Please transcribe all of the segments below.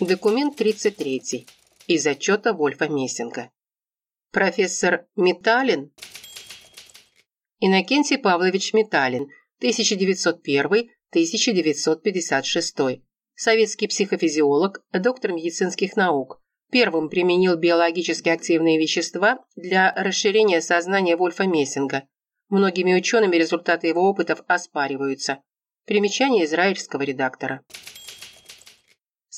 Документ 33. Из отчета Вольфа Мессинга. Профессор Металлин Иннокентий Павлович Металлин, 1901-1956. Советский психофизиолог, доктор медицинских наук. Первым применил биологически активные вещества для расширения сознания Вольфа Мессинга. Многими учеными результаты его опытов оспариваются. Примечание израильского редактора.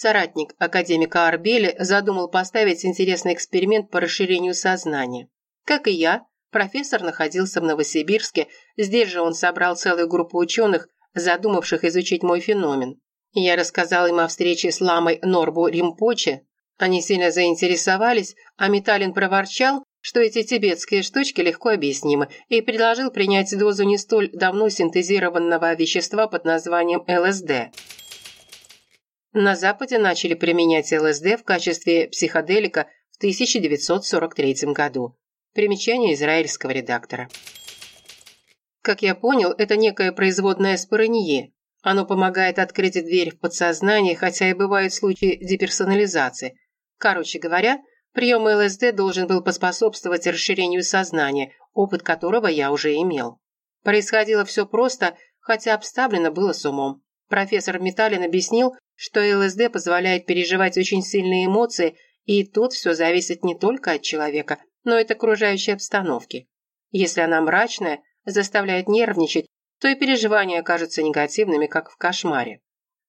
Соратник академика Арбели задумал поставить интересный эксперимент по расширению сознания. Как и я, профессор находился в Новосибирске, здесь же он собрал целую группу ученых, задумавших изучить мой феномен. Я рассказал им о встрече с ламой Норбу Римпоче. Они сильно заинтересовались, а Металлин проворчал, что эти тибетские штучки легко объяснимы, и предложил принять дозу не столь давно синтезированного вещества под названием ЛСД. На Западе начали применять ЛСД в качестве психоделика в 1943 году. Примечание израильского редактора. Как я понял, это некое производное спорынье. Оно помогает открыть дверь в подсознание, хотя и бывают случаи деперсонализации. Короче говоря, прием ЛСД должен был поспособствовать расширению сознания, опыт которого я уже имел. Происходило все просто, хотя обставлено было с умом. Профессор Металлин объяснил, что ЛСД позволяет переживать очень сильные эмоции, и тут все зависит не только от человека, но и от окружающей обстановки. Если она мрачная, заставляет нервничать, то и переживания окажутся негативными, как в кошмаре.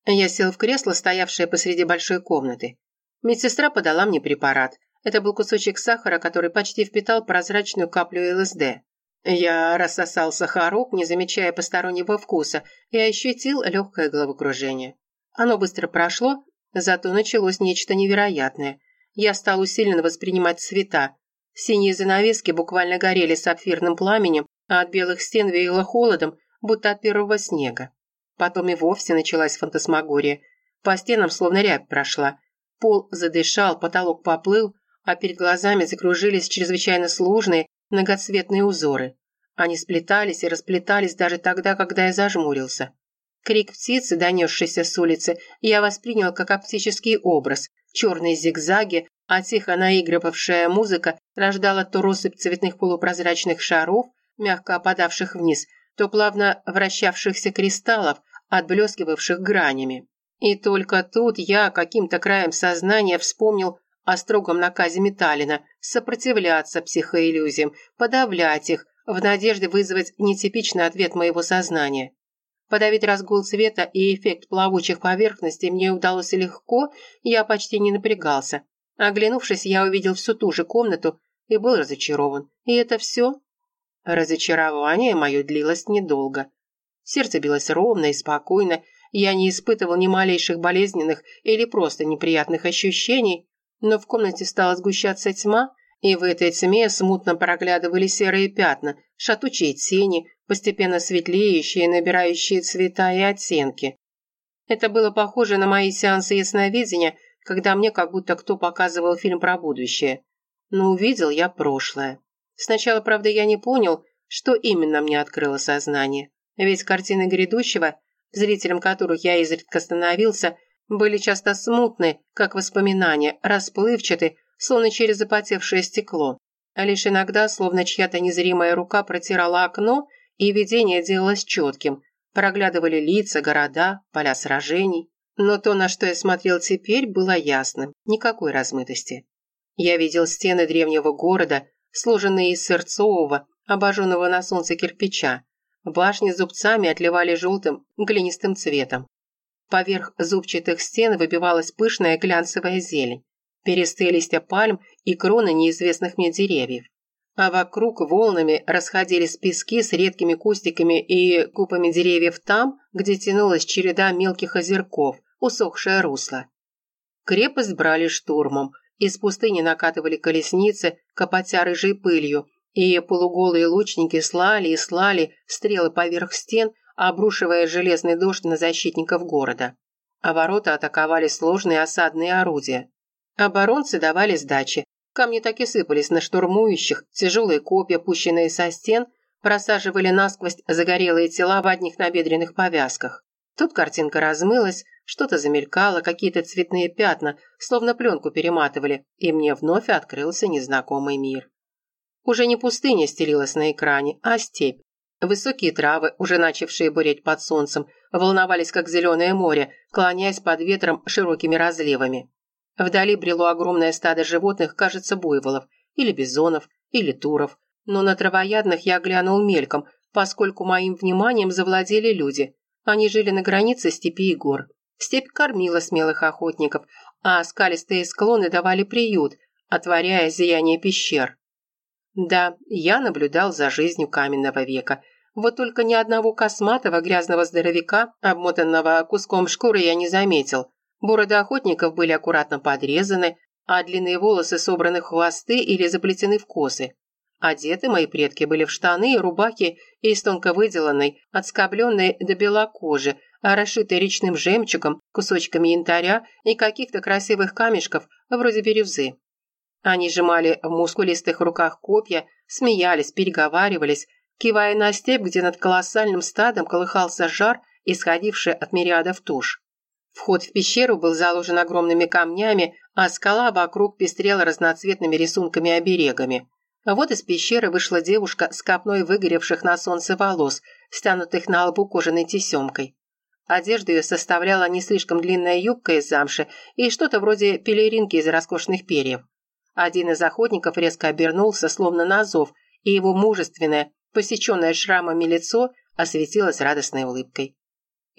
Я сел в кресло, стоявшее посреди большой комнаты. Медсестра подала мне препарат. Это был кусочек сахара, который почти впитал прозрачную каплю ЛСД. Я рассосал сахарок, не замечая постороннего вкуса, и ощутил легкое головокружение. Оно быстро прошло, зато началось нечто невероятное. Я стал усиленно воспринимать цвета. Синие занавески буквально горели сапфирным пламенем, а от белых стен веяло холодом, будто от первого снега. Потом и вовсе началась фантасмагория. По стенам словно рябь прошла. Пол задышал, потолок поплыл, а перед глазами закружились чрезвычайно сложные, многоцветные узоры. Они сплетались и расплетались даже тогда, когда я зажмурился. Крик птицы, донесшийся с улицы, я воспринял как оптический образ. Черные зигзаги, а тихо наигрывавшая музыка рождала то россыпь цветных полупрозрачных шаров, мягко опадавших вниз, то плавно вращавшихся кристаллов, отблескивавших гранями. И только тут я каким-то краем сознания вспомнил о строгом наказе Металлина сопротивляться психоиллюзиям, подавлять их, в надежде вызвать нетипичный ответ моего сознания. Подавить разгул цвета и эффект плавучих поверхностей мне удалось легко, я почти не напрягался. Оглянувшись, я увидел всю ту же комнату и был разочарован. И это все? Разочарование мое длилось недолго. Сердце билось ровно и спокойно, я не испытывал ни малейших болезненных или просто неприятных ощущений, но в комнате стала сгущаться тьма, и в этой тьме смутно проглядывали серые пятна, шатучие тени, постепенно светлеющие, набирающие цвета и оттенки. Это было похоже на мои сеансы ясновидения, когда мне как будто кто показывал фильм про будущее. Но увидел я прошлое. Сначала, правда, я не понял, что именно мне открыло сознание. Ведь картины грядущего, зрителям которых я изредка становился, были часто смутны, как воспоминания, расплывчаты, словно через запотевшее стекло. А лишь иногда, словно чья-то незримая рука протирала окно, и видение делалось четким. Проглядывали лица, города, поля сражений. Но то, на что я смотрел теперь, было ясным. Никакой размытости. Я видел стены древнего города, сложенные из сырцового, обожженного на солнце кирпича. Башни зубцами отливали желтым, глинистым цветом. Поверх зубчатых стен выбивалась пышная глянцевая зелень. Перистые листья пальм и кроны неизвестных мне деревьев а вокруг волнами расходились пески с редкими кустиками и купами деревьев там, где тянулась череда мелких озерков, усохшее русло. Крепость брали штурмом, из пустыни накатывали колесницы, копотя рыжей пылью, и полуголые лучники слали и слали стрелы поверх стен, обрушивая железный дождь на защитников города. А ворота атаковали сложные осадные орудия. Оборонцы давали сдачи, Камни так и сыпались на штурмующих, тяжелые копья, пущенные со стен, просаживали насквозь загорелые тела в одних набедренных повязках. Тут картинка размылась, что-то замелькало, какие-то цветные пятна, словно пленку перематывали, и мне вновь открылся незнакомый мир. Уже не пустыня стелилась на экране, а степь. Высокие травы, уже начавшие буреть под солнцем, волновались, как зеленое море, клоняясь под ветром широкими разливами. Вдали брело огромное стадо животных, кажется, буйволов, или бизонов, или туров. Но на травоядных я глянул мельком, поскольку моим вниманием завладели люди. Они жили на границе степи и гор. Степь кормила смелых охотников, а скалистые склоны давали приют, отворяя зияние пещер. Да, я наблюдал за жизнью каменного века. Вот только ни одного косматого грязного здоровяка, обмотанного куском шкуры, я не заметил. Бороды охотников были аккуратно подрезаны, а длинные волосы собраны в хвосты или заплетены в косы. Одеты мои предки были в штаны и рубахи из тонко выделанной, отскобленной до бела кожи, а расшитой речным жемчугом, кусочками янтаря и каких-то красивых камешков, вроде бирюзы. Они сжимали в мускулистых руках копья, смеялись, переговаривались, кивая на степь, где над колоссальным стадом колыхался жар, исходивший от мириадов туш. Вход в пещеру был заложен огромными камнями, а скала вокруг пестрела разноцветными рисунками-оберегами. Вот из пещеры вышла девушка с копной выгоревших на солнце волос, стянутых на лбу кожаной тесемкой. Одежда ее составляла не слишком длинная юбка из замши и что-то вроде пелеринки из роскошных перьев. Один из охотников резко обернулся, словно на зов, и его мужественное, посеченное шрамами лицо осветилось радостной улыбкой.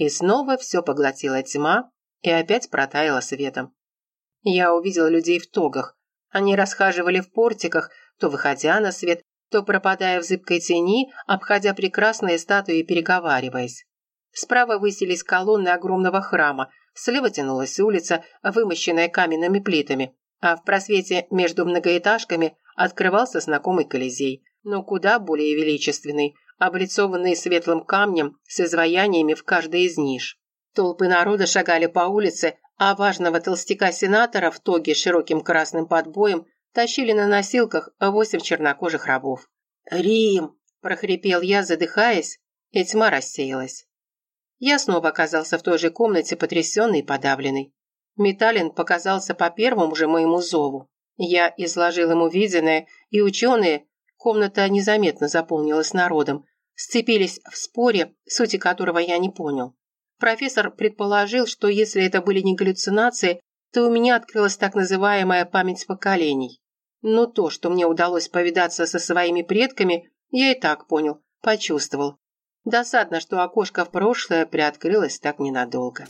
И снова все поглотила тьма и опять протаяла светом. Я увидел людей в тогах. Они расхаживали в портиках, то выходя на свет, то пропадая в зыбкой тени, обходя прекрасные статуи и переговариваясь. Справа высились колонны огромного храма, слева тянулась улица, вымощенная каменными плитами, а в просвете между многоэтажками открывался знакомый Колизей, но куда более величественный, облицованный светлым камнем с изваяниями в каждой из ниш. Толпы народа шагали по улице, а важного толстяка-сенатора в тоге с широким красным подбоем тащили на носилках восемь чернокожих рабов. «Рим!» – прохрипел я, задыхаясь, и тьма рассеялась. Я снова оказался в той же комнате, потрясенный и подавленный. Металлин показался по первому же моему зову. Я изложил ему виденное, и ученые, комната незаметно заполнилась народом, сцепились в споре, сути которого я не понял. Профессор предположил, что если это были не галлюцинации, то у меня открылась так называемая память поколений. Но то, что мне удалось повидаться со своими предками, я и так понял, почувствовал. Досадно, что окошко в прошлое приоткрылось так ненадолго.